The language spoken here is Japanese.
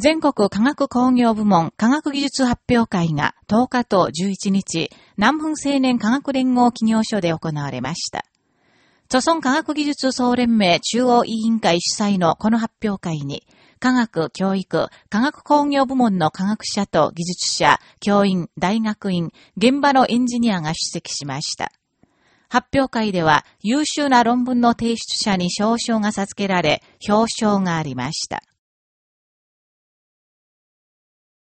全国科学工業部門科学技術発表会が10日と11日、南風青年科学連合企業所で行われました。著村科学技術総連盟中央委員会主催のこの発表会に、科学、教育、科学工業部門の科学者と技術者、教員、大学院、現場のエンジニアが出席しました。発表会では優秀な論文の提出者に表彰が授けられ、表彰がありました。